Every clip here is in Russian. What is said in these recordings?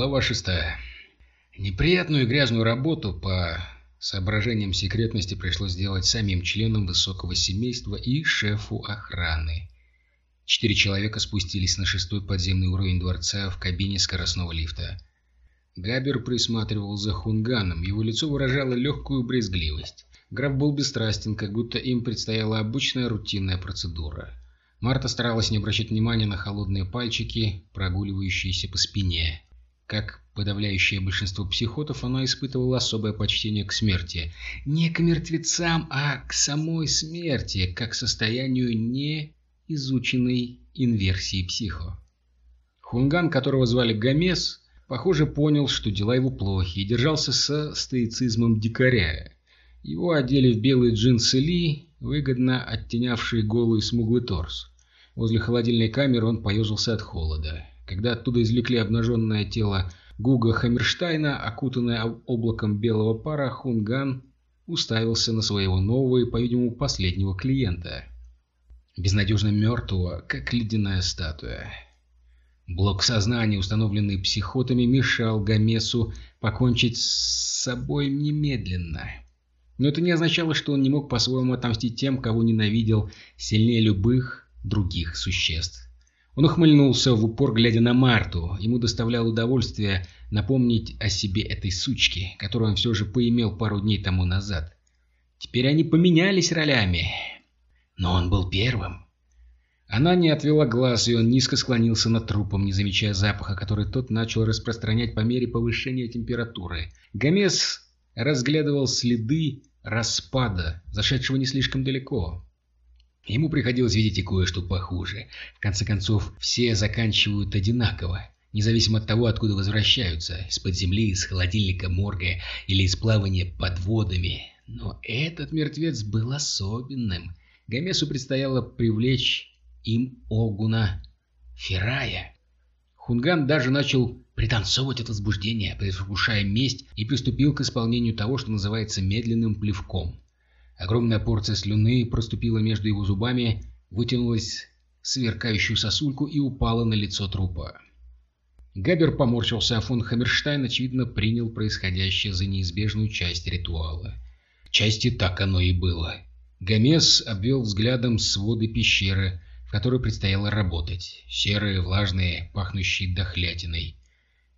Глава шестая. Неприятную и грязную работу по соображениям секретности пришлось сделать самим членам высокого семейства и шефу охраны. Четыре человека спустились на шестой подземный уровень дворца в кабине скоростного лифта. Габер присматривал за Хунганом, его лицо выражало легкую брезгливость. Граф был бесстрастен, как будто им предстояла обычная рутинная процедура. Марта старалась не обращать внимания на холодные пальчики, прогуливающиеся по спине. Как подавляющее большинство психотов, она испытывала особое почтение к смерти. Не к мертвецам, а к самой смерти, как состоянию неизученной инверсии психо. Хунган, которого звали Гомес, похоже, понял, что дела его плохи, и держался со стоицизмом дикаря. Его одели в белые джинсы Ли, выгодно оттенявшие голый смуглый торс. Возле холодильной камеры он поежился от холода. Когда оттуда извлекли обнаженное тело Гуга Хаммерштайна, окутанное облаком белого пара, Хунган уставился на своего нового и, по-видимому, последнего клиента. Безнадежно мертвого, как ледяная статуя. Блок сознания, установленный психотами, мешал Гомесу покончить с собой немедленно. Но это не означало, что он не мог по-своему отомстить тем, кого ненавидел сильнее любых других существ. Он ухмыльнулся в упор, глядя на Марту. Ему доставляло удовольствие напомнить о себе этой сучке, которую он все же поимел пару дней тому назад. Теперь они поменялись ролями. Но он был первым. Она не отвела глаз, и он низко склонился над трупом, не замечая запаха, который тот начал распространять по мере повышения температуры. Гомес разглядывал следы распада, зашедшего не слишком далеко. Ему приходилось видеть и кое-что похуже. В конце концов, все заканчивают одинаково, независимо от того, откуда возвращаются, из-под земли, из холодильника морга или из плавания под водами. Но этот мертвец был особенным. Гомесу предстояло привлечь им Огуна Ферая. Хунган даже начал пританцовывать от возбуждения, предвкушая месть, и приступил к исполнению того, что называется медленным плевком. Огромная порция слюны проступила между его зубами, вытянулась сверкающую сосульку и упала на лицо трупа. Габер поморщился, а фон Хаммерштайн, очевидно, принял происходящее за неизбежную часть ритуала. К части так оно и было. Гомес обвел взглядом своды пещеры, в которой предстояло работать. Серые, влажные, пахнущие дохлятиной.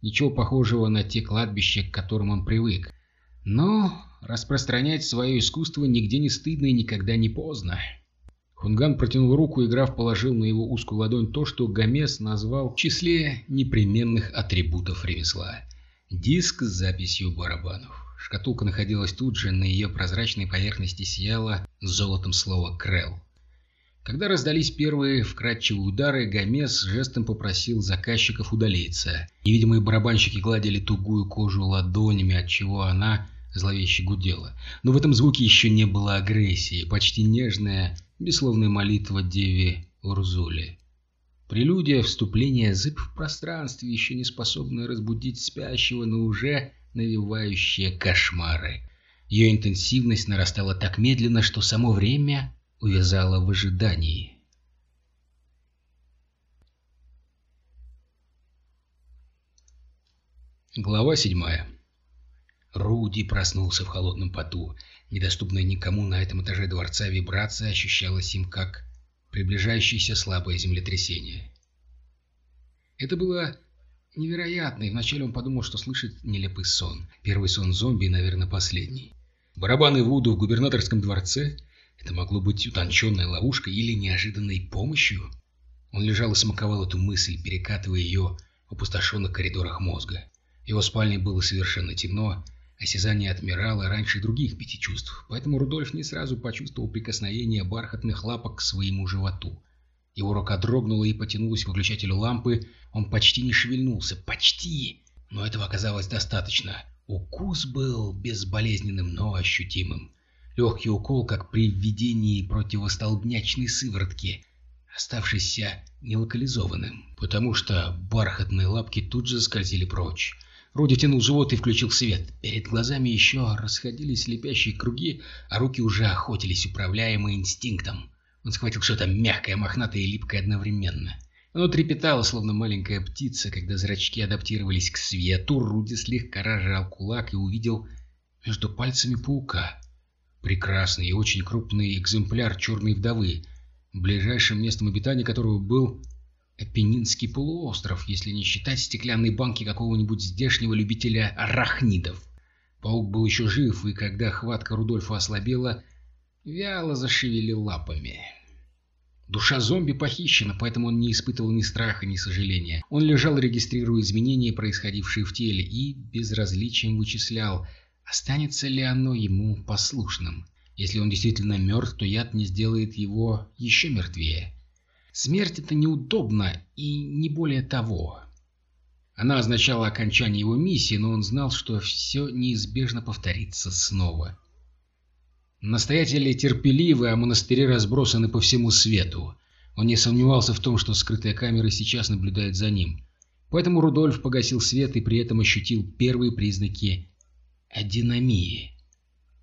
Ничего похожего на те кладбища, к которым он привык. Но распространять свое искусство нигде не стыдно и никогда не поздно. Хунган протянул руку, и граф положил на его узкую ладонь то, что Гомес назвал в числе непременных атрибутов ремесла. Диск с записью барабанов. Шкатулка находилась тут же, на ее прозрачной поверхности сияла золотом слово «Крелл». Когда раздались первые вкрадчивые удары, Гомес жестом попросил заказчиков удалиться. Невидимые барабанщики гладили тугую кожу ладонями, отчего она зловеще гудела. Но в этом звуке еще не было агрессии, почти нежная, бессловная молитва Деви Урзули. Прелюдия вступления зыб в пространстве, еще не способная разбудить спящего, но уже навевающая кошмары. Ее интенсивность нарастала так медленно, что само время увязало в ожидании. Глава седьмая Руди проснулся в холодном поту. Недоступная никому на этом этаже дворца вибрация ощущалась им как приближающееся слабое землетрясение. Это было невероятно, и вначале он подумал, что слышит нелепый сон. Первый сон зомби наверное, последний. Барабаны Вуду в губернаторском дворце? Это могло быть утонченной ловушкой или неожиданной помощью? Он лежал и смаковал эту мысль, перекатывая ее в опустошенных коридорах мозга. В его спальне было совершенно темно, Осязание отмирало раньше других пяти чувств, поэтому Рудольф не сразу почувствовал прикосновение бархатных лапок к своему животу. Его рука дрогнула и потянулась к выключателю лампы. Он почти не шевельнулся. Почти! Но этого оказалось достаточно. Укус был безболезненным, но ощутимым. Легкий укол, как при введении противостолбнячной сыворотки, оставшийся нелокализованным, потому что бархатные лапки тут же скользили прочь. Руди тянул живот и включил свет. Перед глазами еще расходились слепящие круги, а руки уже охотились, управляемые инстинктом. Он схватил что-то мягкое, мохнатое и липкое одновременно. Оно трепетало, словно маленькая птица, когда зрачки адаптировались к свету. Руди слегка разжал кулак и увидел между пальцами паука. Прекрасный и очень крупный экземпляр черной вдовы, ближайшим местом обитания которого был Апеннинский полуостров, если не считать стеклянной банки какого-нибудь здешнего любителя арахнидов. Паук был еще жив, и когда хватка Рудольфа ослабела, вяло зашевелил лапами. Душа зомби похищена, поэтому он не испытывал ни страха, ни сожаления. Он лежал, регистрируя изменения, происходившие в теле, и безразличием вычислял, останется ли оно ему послушным. Если он действительно мертв, то яд не сделает его еще мертвее. Смерть это неудобно и не более того. Она означала окончание его миссии, но он знал, что все неизбежно повторится снова. Настоятели терпеливы, а монастыри разбросаны по всему свету. Он не сомневался в том, что скрытая камера сейчас наблюдает за ним. Поэтому Рудольф погасил свет и при этом ощутил первые признаки адинамии.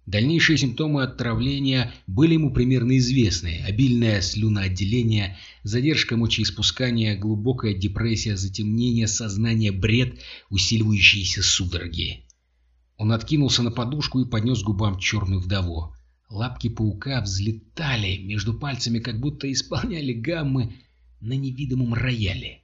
Дальнейшие симптомы отравления были ему примерно известны. Обильное слюноотделение, задержка мочеиспускания, глубокая депрессия, затемнение сознания, бред, усиливающиеся судороги. Он откинулся на подушку и поднес губам черную вдову. Лапки паука взлетали между пальцами, как будто исполняли гаммы на невидимом рояле.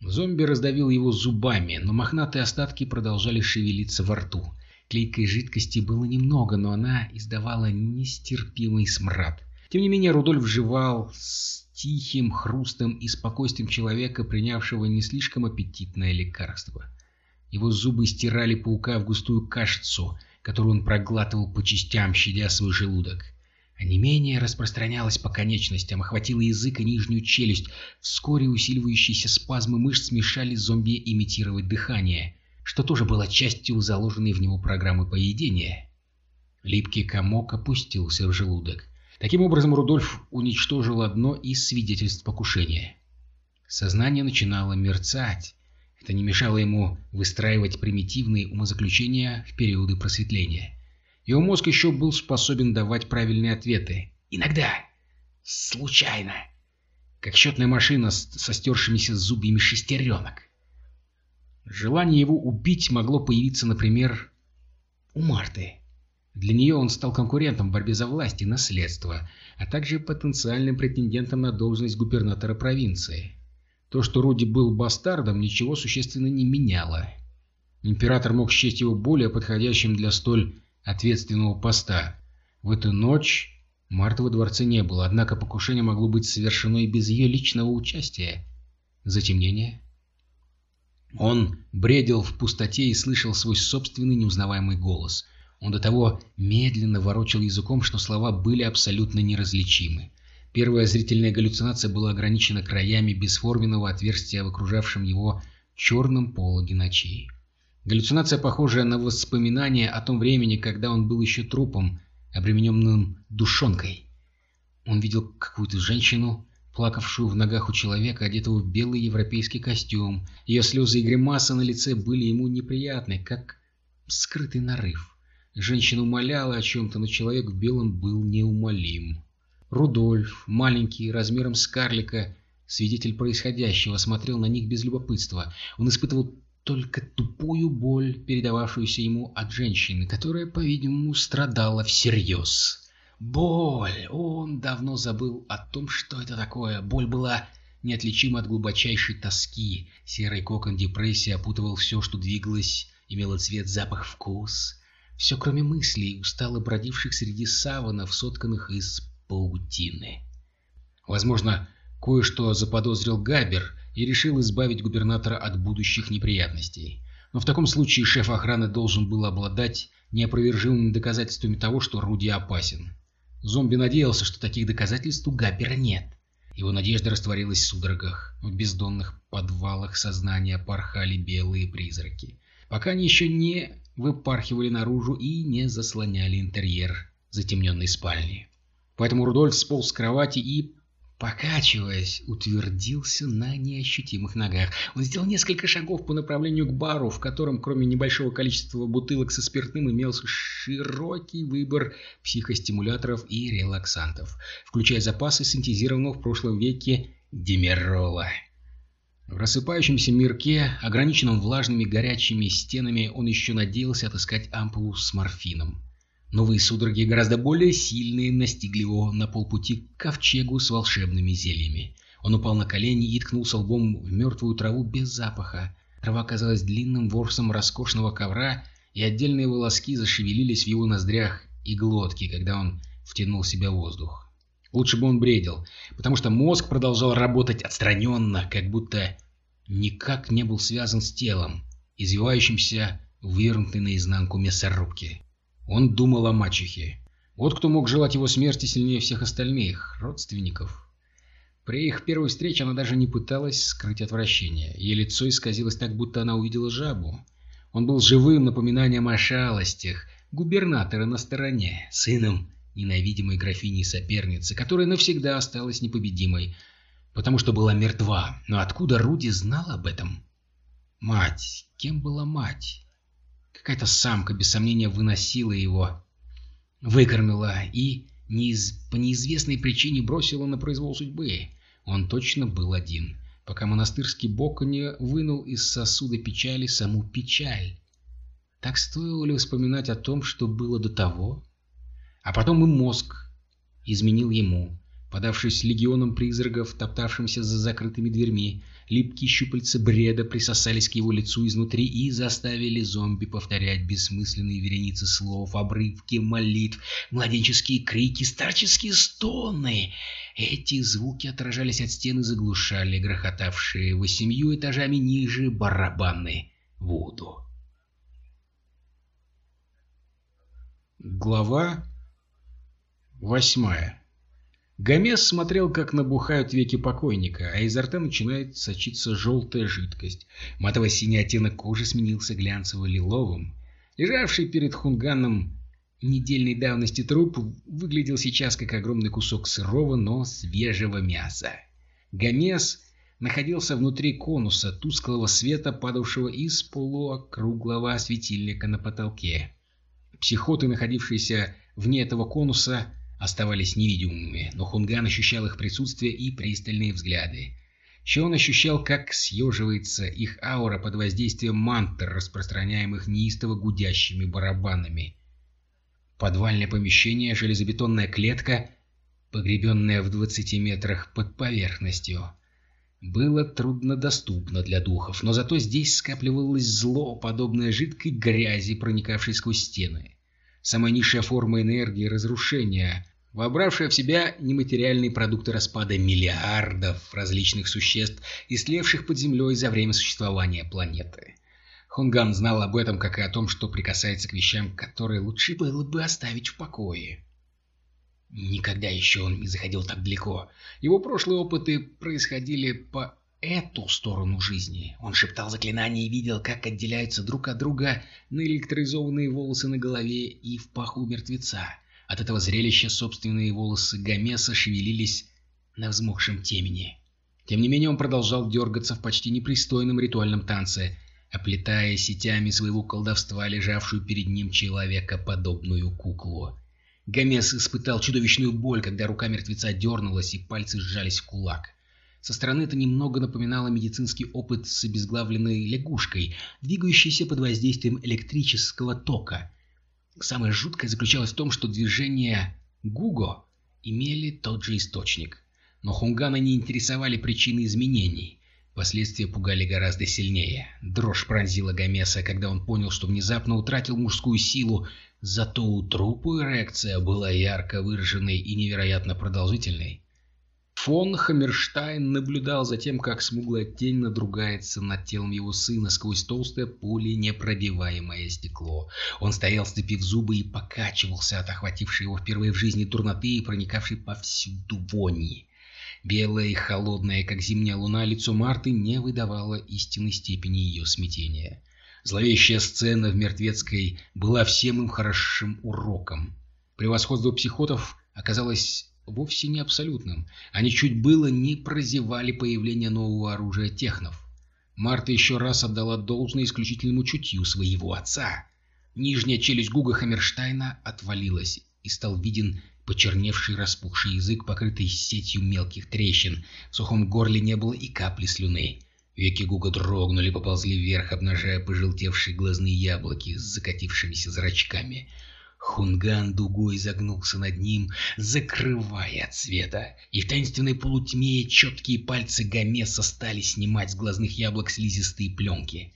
Зомби раздавил его зубами, но мохнатые остатки продолжали шевелиться во рту. Клейкой жидкости было немного, но она издавала нестерпимый смрад. Тем не менее, Рудольф жевал с тихим хрустом и спокойствием человека, принявшего не слишком аппетитное лекарство. Его зубы стирали паука в густую кашицу, которую он проглатывал по частям, щадя свой желудок. А не менее распространялось по конечностям, охватило язык и нижнюю челюсть. Вскоре усиливающиеся спазмы мышц мешали зомби имитировать дыхание что тоже было частью заложенной в него программы поедения. Липкий комок опустился в желудок. Таким образом, Рудольф уничтожил одно из свидетельств покушения. Сознание начинало мерцать. Это не мешало ему выстраивать примитивные умозаключения в периоды просветления. Его мозг еще был способен давать правильные ответы. Иногда. Случайно. Как счетная машина со стершимися зубьями шестеренок. Желание его убить могло появиться, например, у Марты. Для нее он стал конкурентом в борьбе за власть и наследство, а также потенциальным претендентом на должность губернатора провинции. То, что Руди был бастардом, ничего существенно не меняло. Император мог счесть его более подходящим для столь ответственного поста. В эту ночь Марты во дворце не было, однако покушение могло быть совершено и без ее личного участия. Затемнение, он бредил в пустоте и слышал свой собственный неузнаваемый голос. Он до того медленно ворочал языком, что слова были абсолютно неразличимы. Первая зрительная галлюцинация была ограничена краями бесформенного отверстия в окружавшем его черном пологе ночи. Галлюцинация, похожая на воспоминание о том времени, когда он был еще трупом, обремененным душонкой. Он видел какую-то женщину, плакавшую в ногах у человека, одетого в белый европейский костюм. Ее слезы и гримасы на лице были ему неприятны, как скрытый нарыв. Женщина умоляла о чем-то, но человек в белом был неумолим. Рудольф, маленький, размером с карлика, свидетель происходящего, смотрел на них без любопытства. Он испытывал только тупую боль, передававшуюся ему от женщины, которая, по-видимому, страдала всерьез. Боль! Он давно забыл о том, что это такое. Боль была неотличима от глубочайшей тоски. Серый кокон депрессии опутывал все, что двигалось, имело цвет, запах, вкус. Все, кроме мыслей, устало бродивших среди саванов, сотканных из паутины. Возможно, кое-что заподозрил Габер и решил избавить губернатора от будущих неприятностей. Но в таком случае шеф охраны должен был обладать неопровержимыми доказательствами того, что Руди опасен. Зомби надеялся, что таких доказательств у Габбера нет. Его надежда растворилась в судорогах. В бездонных подвалах сознания порхали белые призраки. Пока они еще не выпархивали наружу и не заслоняли интерьер затемненной спальни. Поэтому Рудольф сполз с кровати и покачиваясь, утвердился на неощутимых ногах. Он сделал несколько шагов по направлению к бару, в котором, кроме небольшого количества бутылок со спиртным, имелся широкий выбор психостимуляторов и релаксантов, включая запасы синтезированного в прошлом веке демерола. рассыпающемся мирке, ограниченном влажными горячими стенами, он еще надеялся отыскать ампулу с морфином. Новые судороги, гораздо более сильные, настигли его на полпути к ковчегу с волшебными зельями. Он упал на колени и ткнулся лбом в мертвую траву без запаха. Трава казалась длинным ворсом роскошного ковра, и отдельные волоски зашевелились в его ноздрях и глотке, когда он втянул в себя воздух. Лучше бы он бредил, потому что мозг продолжал работать отстраненно, как будто никак не был связан с телом, извивающимся, вывернутой наизнанку мясорубки. Он думал о мачехе. Вот кто мог желать его смерти сильнее всех остальных, родственников. При их первой встрече она даже не пыталась скрыть отвращение. Ее лицо исказилось так, будто она увидела жабу. Он был живым напоминанием о шалостях, губернатора на стороне, сыном ненавидимой графини-соперницы, которая навсегда осталась непобедимой, потому что была мертва. Но откуда Руди знал об этом? Мать. Кем была мать? Какая-то самка, без сомнения, выносила его, выкормила и неиз... по неизвестной причине бросила на произвол судьбы. Он точно был один, пока монастырский бог не вынул из сосуда печали саму печаль. Так стоило ли вспоминать о том, что было до того? А потом и мозг изменил ему, подавшись легионом призраков, топтавшимся за закрытыми дверьми, Липкие щупальца бреда присосались к его лицу изнутри и заставили зомби повторять бессмысленные вереницы слов, обрывки молитв, младенческие крики, старческие стоны. Эти звуки отражались от стены и заглушали грохотавшие восемью этажами ниже барабаны Вуду. Глава восьмая Гомес смотрел, как набухают веки покойника, а изо рта начинает сочиться желтая жидкость. Матово-синий оттенок кожи сменился глянцево-лиловым. Лежавший перед Хунганом недельной давности труп выглядел сейчас как огромный кусок сырого, но свежего мяса. Гомес находился внутри конуса тусклого света, падавшего из полуокруглого светильника на потолке. Психоты, находившиеся вне этого конуса, оставались невидимыми, но Хунган ощущал их присутствие и пристальные взгляды. Еще он ощущал, как съеживается их аура под воздействием мантр, распространяемых неистово гудящими барабанами. Подвальное помещение, железобетонная клетка, погребенная в 20 метрах под поверхностью, было труднодоступно для духов, но зато здесь скапливалось зло, подобное жидкой грязи, проникавшей сквозь стены. Самая низшая форма энергии разрушения, вобравшая в себя нематериальные продукты распада миллиардов различных существ, истлевших под землей за время существования планеты. Хунган знал об этом, как и о том, что прикасается к вещам, которые лучше было бы оставить в покое. Никогда еще он не заходил так далеко. Его прошлые опыты происходили по эту сторону жизни. Он шептал заклинания и видел, как отделяются друг от друга наэлектризованные волосы на голове и в паху мертвеца. От этого зрелища собственные волосы Гомеса шевелились на взмокшем темени. Тем не менее он продолжал дергаться в почти непристойном ритуальном танце, оплетая сетями своего колдовства лежавшую перед ним человека подобную куклу. Гомес испытал чудовищную боль, когда рука мертвеца дернулась и пальцы сжались в кулак. Со стороны это немного напоминало медицинский опыт с обезглавленной лягушкой, двигающейся под воздействием электрического тока. Самое жуткое заключалось в том, что движения Гуго имели тот же источник. Но Хунгана не интересовали причины изменений. Последствия пугали гораздо сильнее. Дрожь пронзила Гомеса, когда он понял, что внезапно утратил мужскую силу, зато у трупа эрекция была ярко выраженной и невероятно продолжительной. Фон Хаммерштайн наблюдал за тем, как смуглая тень надругается над телом его сына сквозь толстое непробиваемое стекло. Он стоял, сцепив зубы, и покачивался от охватившей его впервые в жизни турноты и проникавшей повсюду вони. Белое и холодное, как зимняя луна, лицо Марты не выдавало истинной степени ее смятения. Зловещая сцена в Мертвецкой была всем им хорошим уроком. Превосходство психотов оказалось вовсе не абсолютным. Они чуть было не прозевали появление нового оружия технов. Марта еще раз отдала должное исключительному чутью своего отца. Нижняя челюсть Гуга Хаммерштайна отвалилась, и стал виден почерневший распухший язык, покрытый сетью мелких трещин. В сухом горле не было и капли слюны. Веки Гуга дрогнули, поползли вверх, обнажая пожелтевшие глазные яблоки с закатившимися зрачками. Хунган дугой загнулся над ним, закрывая от света, и в таинственной полутьме четкие пальцы Гомеса стали снимать с глазных яблок слизистые пленки.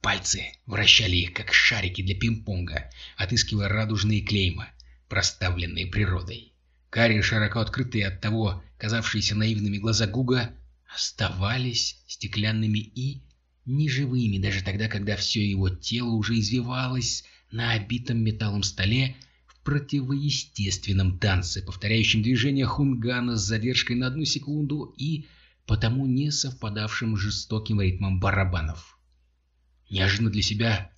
Пальцы вращали их, как шарики для пинг-понга, отыскивая радужные клейма, проставленные природой. Карие, широко открытые от того, казавшиеся наивными глаза Гуга, оставались стеклянными и неживыми даже тогда, когда все его тело уже извивалось на обитом металлом столе в противоестественном танце, повторяющем движение хунгана с задержкой на одну секунду и потому не совпадавшим жестоким ритмом барабанов. Неожиданно для себя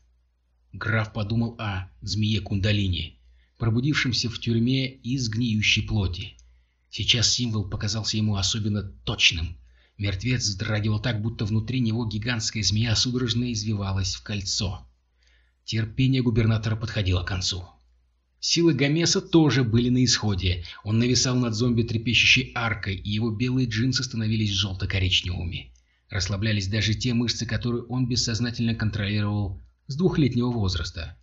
граф подумал о змее Кундалини, пробудившемся в тюрьме из гниющей плоти. Сейчас символ показался ему особенно точным. Мертвец вздрагивал так, будто внутри него гигантская змея судорожно извивалась в кольцо. Терпение губернатора подходило к концу. Силы Гомеса тоже были на исходе. Он нависал над зомби трепещущей аркой, и его белые джинсы становились желто-коричневыми. Расслаблялись даже те мышцы, которые он бессознательно контролировал с двухлетнего возраста.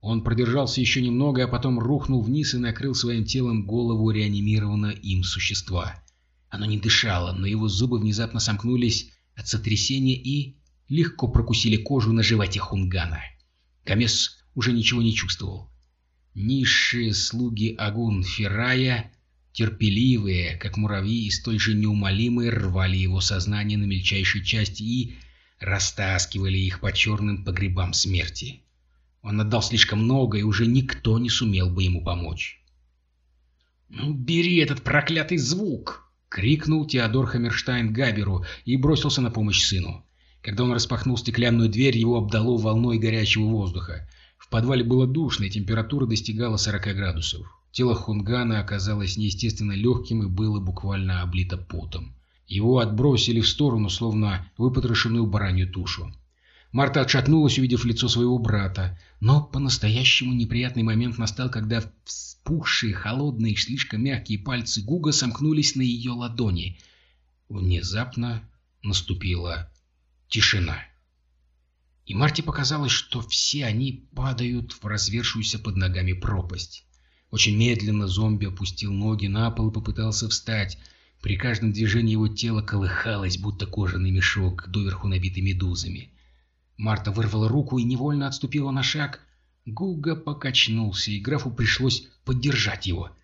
Он продержался еще немного, а потом рухнул вниз и накрыл своим телом голову реанимированного им существа. Оно не дышало, но его зубы внезапно сомкнулись от сотрясения и легко прокусили кожу на животе Хунгана. Камес уже ничего не чувствовал. Низшие слуги Агун Феррая, терпеливые, как муравьи, и столь же неумолимые, рвали его сознание на мельчайшие части и растаскивали их по черным погребам смерти. Он отдал слишком много, и уже никто не сумел бы ему помочь. «Ну, бери этот проклятый звук!» — крикнул Теодор Хаммерштайн Габеру и бросился на помощь сыну. Когда он распахнул стеклянную дверь, его обдало волной горячего воздуха. В подвале было душно, и температура достигала 40 градусов. Тело Хунгана оказалось неестественно легким и было буквально облито потом. Его отбросили в сторону, словно выпотрошенную баранью тушу. Марта отшатнулась, увидев лицо своего брата. Но по-настоящему неприятный момент настал, когда вспухшие, холодные, слишком мягкие пальцы Гуга сомкнулись на ее ладони. Внезапно наступила Тишина. И Марте показалось, что все они падают в развершуюся под ногами пропасть. Очень медленно зомби опустил ноги на пол и попытался встать. При каждом движении его тело колыхалось, будто кожаный мешок, доверху набитый медузами. Марта вырвала руку и невольно отступила на шаг. Гуга покачнулся, и графу пришлось поддержать его.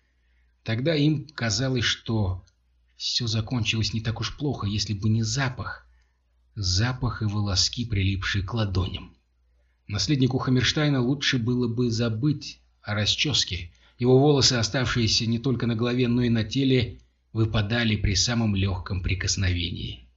Тогда им казалось, что все закончилось не так уж плохо, если бы не запах, запах и волоски, прилипшие к ладоням. Наследнику Хаммерштайна лучше было бы забыть о расческе. Его волосы, оставшиеся не только на голове, но и на теле, выпадали при самом легком прикосновении.